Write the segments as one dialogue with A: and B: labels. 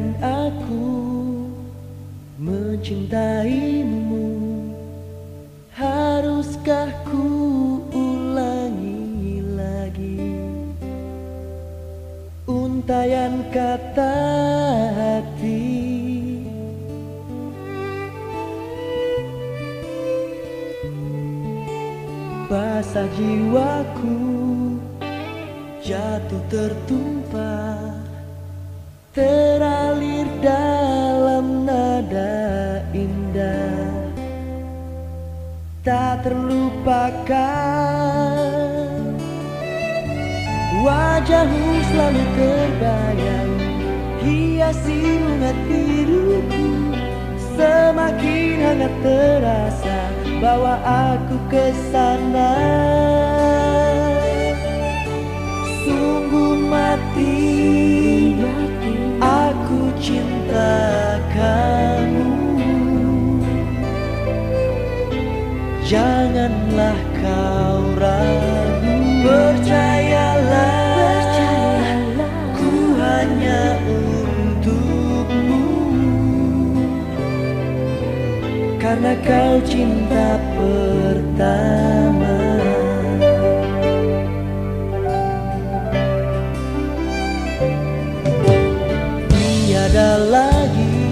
A: dan aku mencintaimu. Haruskah ku ulangi lagi? Untayan kata hati. Basah jiwaku jatuh tertumpah Teralir dalam nada indah. Tak terlupakan Wajahmu selalu terbayang Hiasi bunga tiruku Semakin hangat terasa Bawa aku ke sana Janganlah kau ragu. Percayalah, Ku hanya untukmu. Karena kau cinta pertama. Tiada lagi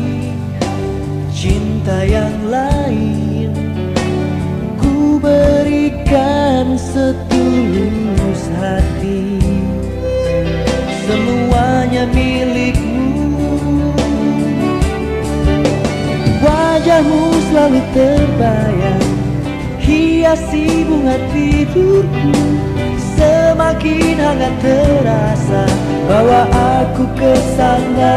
A: cinta yang Semuanya milikmu. Wajahmu selalu terbayang Hiasi bunga tidurku. Semakin hangat terasa Bawa aku ke sana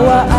A: bawa